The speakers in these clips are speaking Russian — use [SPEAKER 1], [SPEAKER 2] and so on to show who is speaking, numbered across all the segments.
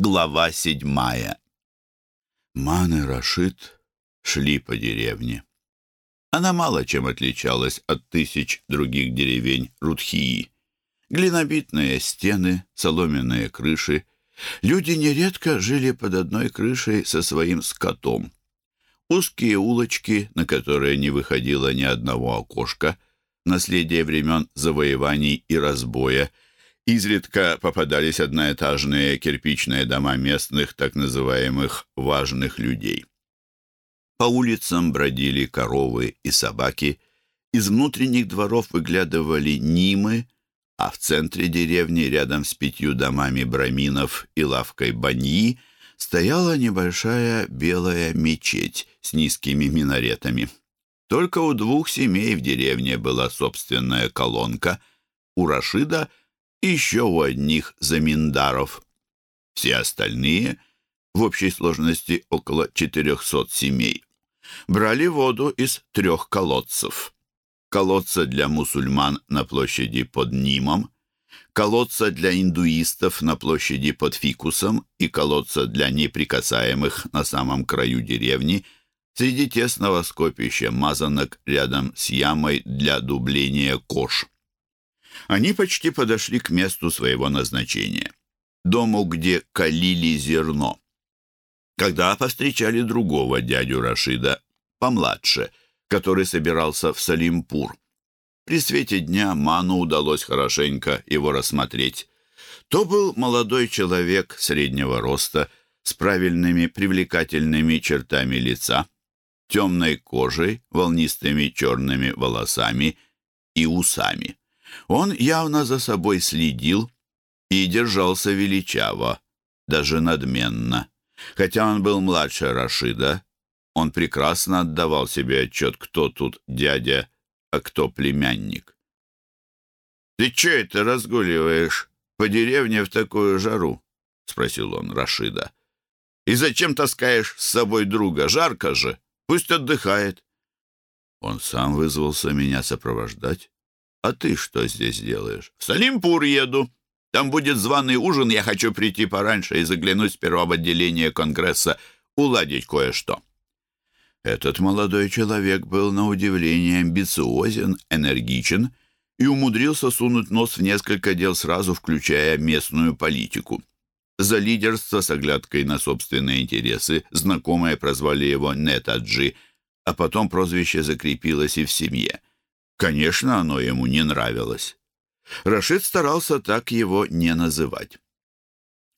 [SPEAKER 1] Глава седьмая. Ман и Рашид шли по деревне. Она мало чем отличалась от тысяч других деревень Рудхии. Глинобитные стены, соломенные крыши. Люди нередко жили под одной крышей со своим скотом. Узкие улочки, на которые не выходило ни одного окошка, наследие времен завоеваний и разбоя — Изредка попадались одноэтажные кирпичные дома местных так называемых «важных людей». По улицам бродили коровы и собаки, из внутренних дворов выглядывали нимы, а в центре деревни, рядом с пятью домами браминов и лавкой баньи, стояла небольшая белая мечеть с низкими минаретами. Только у двух семей в деревне была собственная колонка, у Рашида — еще у одних заминдаров. Все остальные, в общей сложности около 400 семей, брали воду из трех колодцев. Колодца для мусульман на площади под Нимом, колодца для индуистов на площади под Фикусом и колодца для неприкасаемых на самом краю деревни среди тесного скопища мазанок рядом с ямой для дубления кож. Они почти подошли к месту своего назначения, дому, где калили зерно. Когда повстречали другого дядю Рашида, помладше, который собирался в Салимпур. При свете дня Ману удалось хорошенько его рассмотреть. То был молодой человек среднего роста, с правильными привлекательными чертами лица, темной кожей, волнистыми черными волосами и усами. Он явно за собой следил и держался величаво, даже надменно. Хотя он был младше Рашида, он прекрасно отдавал себе отчет, кто тут дядя, а кто племянник. «Ты че это разгуливаешь по деревне в такую жару?» — спросил он Рашида. «И зачем таскаешь с собой друга? Жарко же. Пусть отдыхает». Он сам вызвался меня сопровождать. «А ты что здесь делаешь?» «В Салимпур еду. Там будет званый ужин. Я хочу прийти пораньше и заглянуть сперва в отделение Конгресса, уладить кое-что». Этот молодой человек был на удивление амбициозен, энергичен и умудрился сунуть нос в несколько дел сразу, включая местную политику. За лидерство с оглядкой на собственные интересы знакомые прозвали его Нетаджи, а потом прозвище закрепилось и в семье. Конечно, оно ему не нравилось. Рашид старался так его не называть.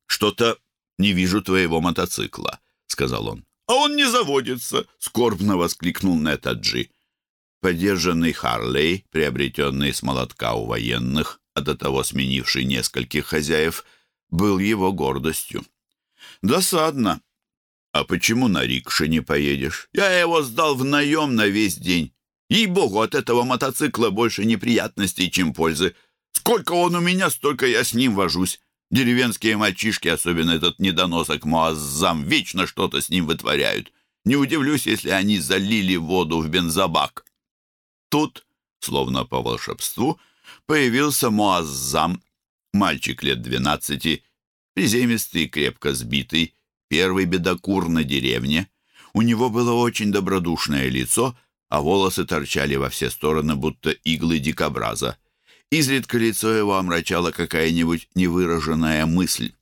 [SPEAKER 1] «Что-то не вижу твоего мотоцикла», — сказал он. «А он не заводится!» — скорбно воскликнул Нетаджи. Подержанный Харлей, приобретенный с молотка у военных, а до того сменивший нескольких хозяев, был его гордостью. «Досадно. А почему на рикше не поедешь? Я его сдал в наем на весь день. Ей-богу, от этого мотоцикла больше неприятностей, чем пользы. Сколько он у меня, столько я с ним вожусь. Деревенские мальчишки, особенно этот недоносок Муаззам, вечно что-то с ним вытворяют. Не удивлюсь, если они залили воду в бензобак. Тут, словно по волшебству, появился Муаззам, мальчик лет двенадцати, приземистый, крепко сбитый, первый бедокур на деревне. У него было очень добродушное лицо — а волосы торчали во все стороны, будто иглы дикобраза. Изредка лицо его омрачала какая-нибудь невыраженная мысль.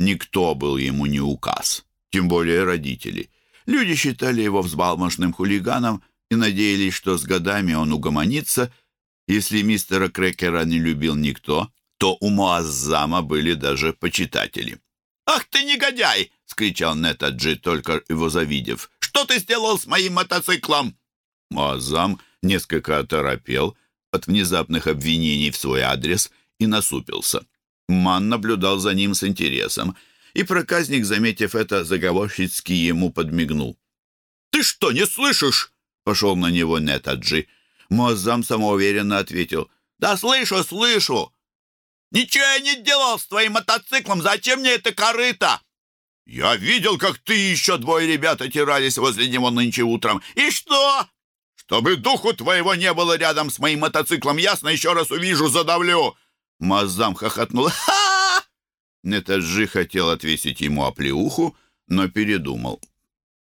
[SPEAKER 1] Никто был ему не указ, тем более родители. Люди считали его взбалмошным хулиганом и надеялись, что с годами он угомонится. Если мистера Крекера не любил никто, то у Муаззама были даже почитатели. «Ах ты негодяй!» — скричал Нетаджи, только его завидев. «Что ты сделал с моим мотоциклом?» Муаззам несколько оторопел от внезапных обвинений в свой адрес и насупился. Ман наблюдал за ним с интересом, и проказник, заметив это, заговорщицки ему подмигнул. «Ты что, не слышишь?» — пошел на него Нетаджи. Муаззам самоуверенно ответил. «Да слышу, слышу! Ничего я не делал с твоим мотоциклом, зачем мне это корыто?» «Я видел, как ты и еще двое ребят отирались возле него нынче утром. И что? Чтобы духу твоего не было рядом с моим мотоциклом, ясно, еще раз увижу, задавлю!» Мазам хохотнул. «Ха! Нетаджи хотел отвесить ему оплеуху, но передумал.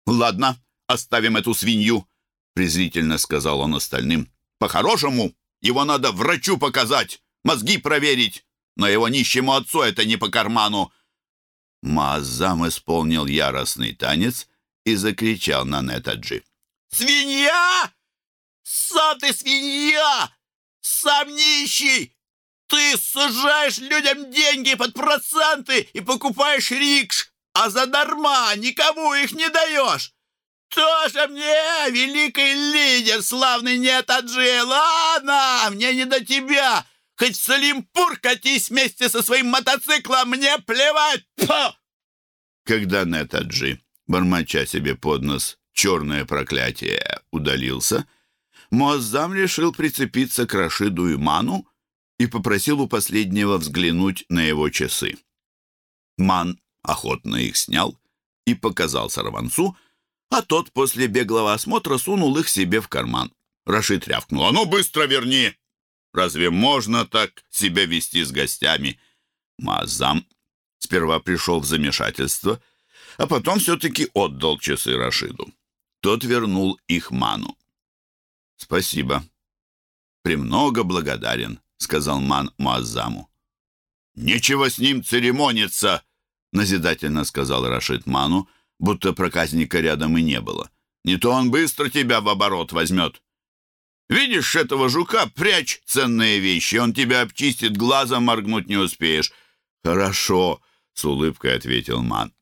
[SPEAKER 1] «Ладно, оставим эту свинью», — презрительно сказал он остальным. «По-хорошему, его надо врачу показать, мозги проверить, но его нищему отцу это не по карману». Маазам исполнил яростный танец и закричал на Нетаджи. «Свинья! Сам ты свинья! Сам нищий! Ты сажаешь людям деньги под проценты и покупаешь рикш, а задарма никому их не даешь. Тоже мне, великий лидер, славный Нетаджи, ладно, мне не до тебя. Хоть в Салимпур катись вместе со своим мотоциклом, мне плевать. Фу! Когда Нетаджи, бормоча себе под нос черное проклятие, удалился, Муаззам решил прицепиться к Рашиду и Ману и попросил у последнего взглянуть на его часы. Ман охотно их снял и показал сорванцу, а тот после беглого осмотра сунул их себе в карман. Рашид рявкнул. «А ну, быстро верни! Разве можно так себя вести с гостями?» Мазам сперва пришел в замешательство, а потом все-таки отдал часы Рашиду. Тот вернул их Ману. «Спасибо. Премного благодарен», — сказал Ман Муаззаму. «Нечего с ним церемониться!» — назидательно сказал Рашид Ману, будто проказника рядом и не было. «Не то он быстро тебя в оборот возьмет. Видишь этого жука, прячь ценные вещи, он тебя обчистит, глазом моргнуть не успеешь». «Хорошо», — с улыбкой ответил Ман.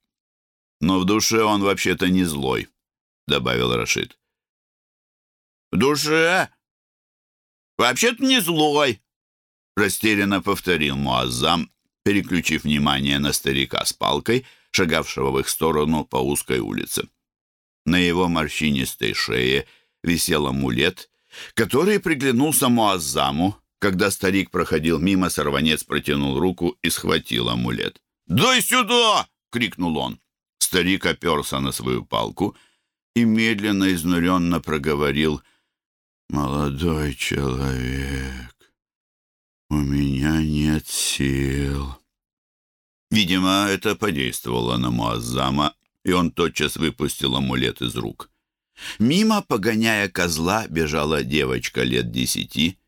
[SPEAKER 1] «Но в душе он вообще-то не злой», — добавил Рашид. «В душе? Вообще-то не злой», Растерянно повторил Муаззам, переключив внимание на старика с палкой, шагавшего в их сторону по узкой улице. На его морщинистой шее висел амулет, который приглянулся Муаззаму. Когда старик проходил мимо, сорванец протянул руку и схватил амулет. «Дай сюда!» — крикнул он. Старик оперся на свою палку и медленно, изнуренно проговорил «Молодой человек, «У меня нет сил». Видимо, это подействовало на Муаззама, и он тотчас выпустил амулет из рук. Мимо, погоняя козла, бежала девочка лет десяти.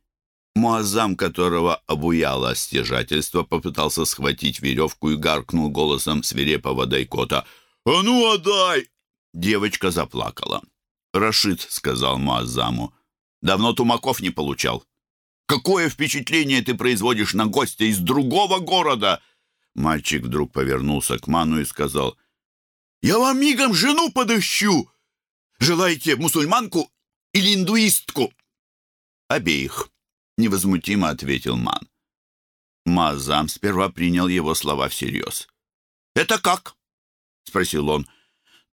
[SPEAKER 1] Муаззам, которого обуяло стяжательство, попытался схватить веревку и гаркнул голосом свирепого дайкота. «А ну, отдай!» Девочка заплакала. «Рашид», — сказал Муаззаму, — «давно тумаков не получал. Какое впечатление ты производишь на гостя из другого города?» Мальчик вдруг повернулся к Ману и сказал, «Я вам мигом жену подыщу! Желаете мусульманку или индуистку?» «Обеих», — невозмутимо ответил Ман. Мазам сперва принял его слова всерьез. «Это как?» — спросил он.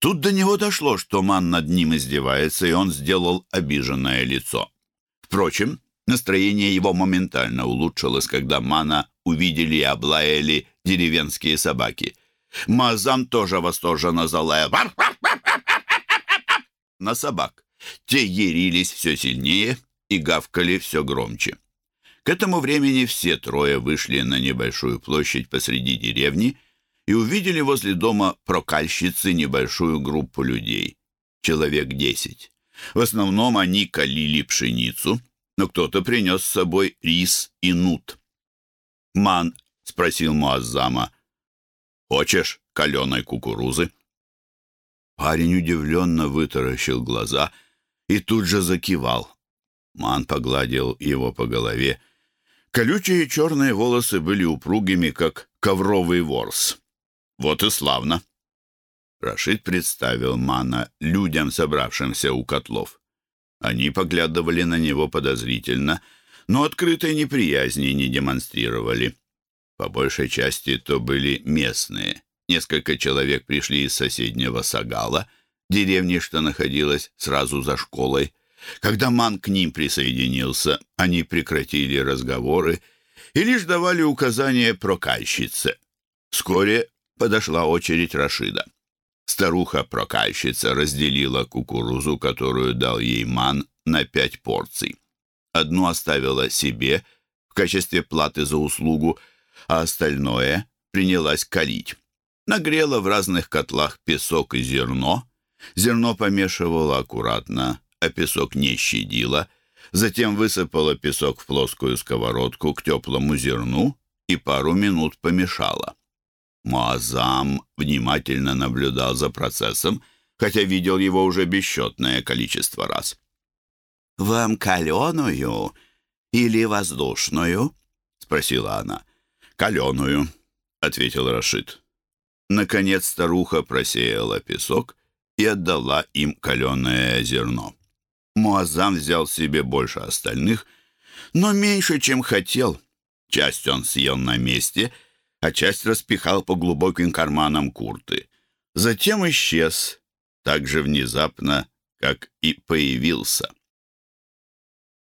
[SPEAKER 1] Тут до него дошло, что Ман над ним издевается, и он сделал обиженное лицо. Впрочем, Настроение его моментально улучшилось, когда Мана увидели и облаяли деревенские собаки. Мазам тоже восторженно залаял на собак. Те ярились все сильнее и гавкали все громче. К этому времени все трое вышли на небольшую площадь посреди деревни и увидели возле дома прокальщицы небольшую группу людей, человек десять. В основном они калили пшеницу — но кто-то принес с собой рис и нут. «Ман», — спросил Муаззама, — «хочешь каленой кукурузы?» Парень удивленно вытаращил глаза и тут же закивал. Ман погладил его по голове. Колючие черные волосы были упругими, как ковровый ворс. Вот и славно. Рашид представил Мана людям, собравшимся у котлов. Они поглядывали на него подозрительно, но открытой неприязни не демонстрировали. По большей части то были местные. Несколько человек пришли из соседнего Сагала, деревни, что находилась сразу за школой. Когда Ман к ним присоединился, они прекратили разговоры и лишь давали указания прокальщице. Вскоре подошла очередь Рашида. Старуха-прокальщица разделила кукурузу, которую дал ей ман, на пять порций. Одну оставила себе в качестве платы за услугу, а остальное принялась калить. Нагрела в разных котлах песок и зерно. Зерно помешивала аккуратно, а песок не щадила. Затем высыпала песок в плоскую сковородку к теплому зерну и пару минут помешала. Муазам внимательно наблюдал за процессом, хотя видел его уже бесчетное количество раз. «Вам каленую или воздушную?» — спросила она. «Каленую», — ответил Рашид. Наконец старуха просеяла песок и отдала им каленое зерно. Муаззам взял себе больше остальных, но меньше, чем хотел. Часть он съел на месте, а часть распихал по глубоким карманам курты. Затем исчез, так же внезапно, как и появился.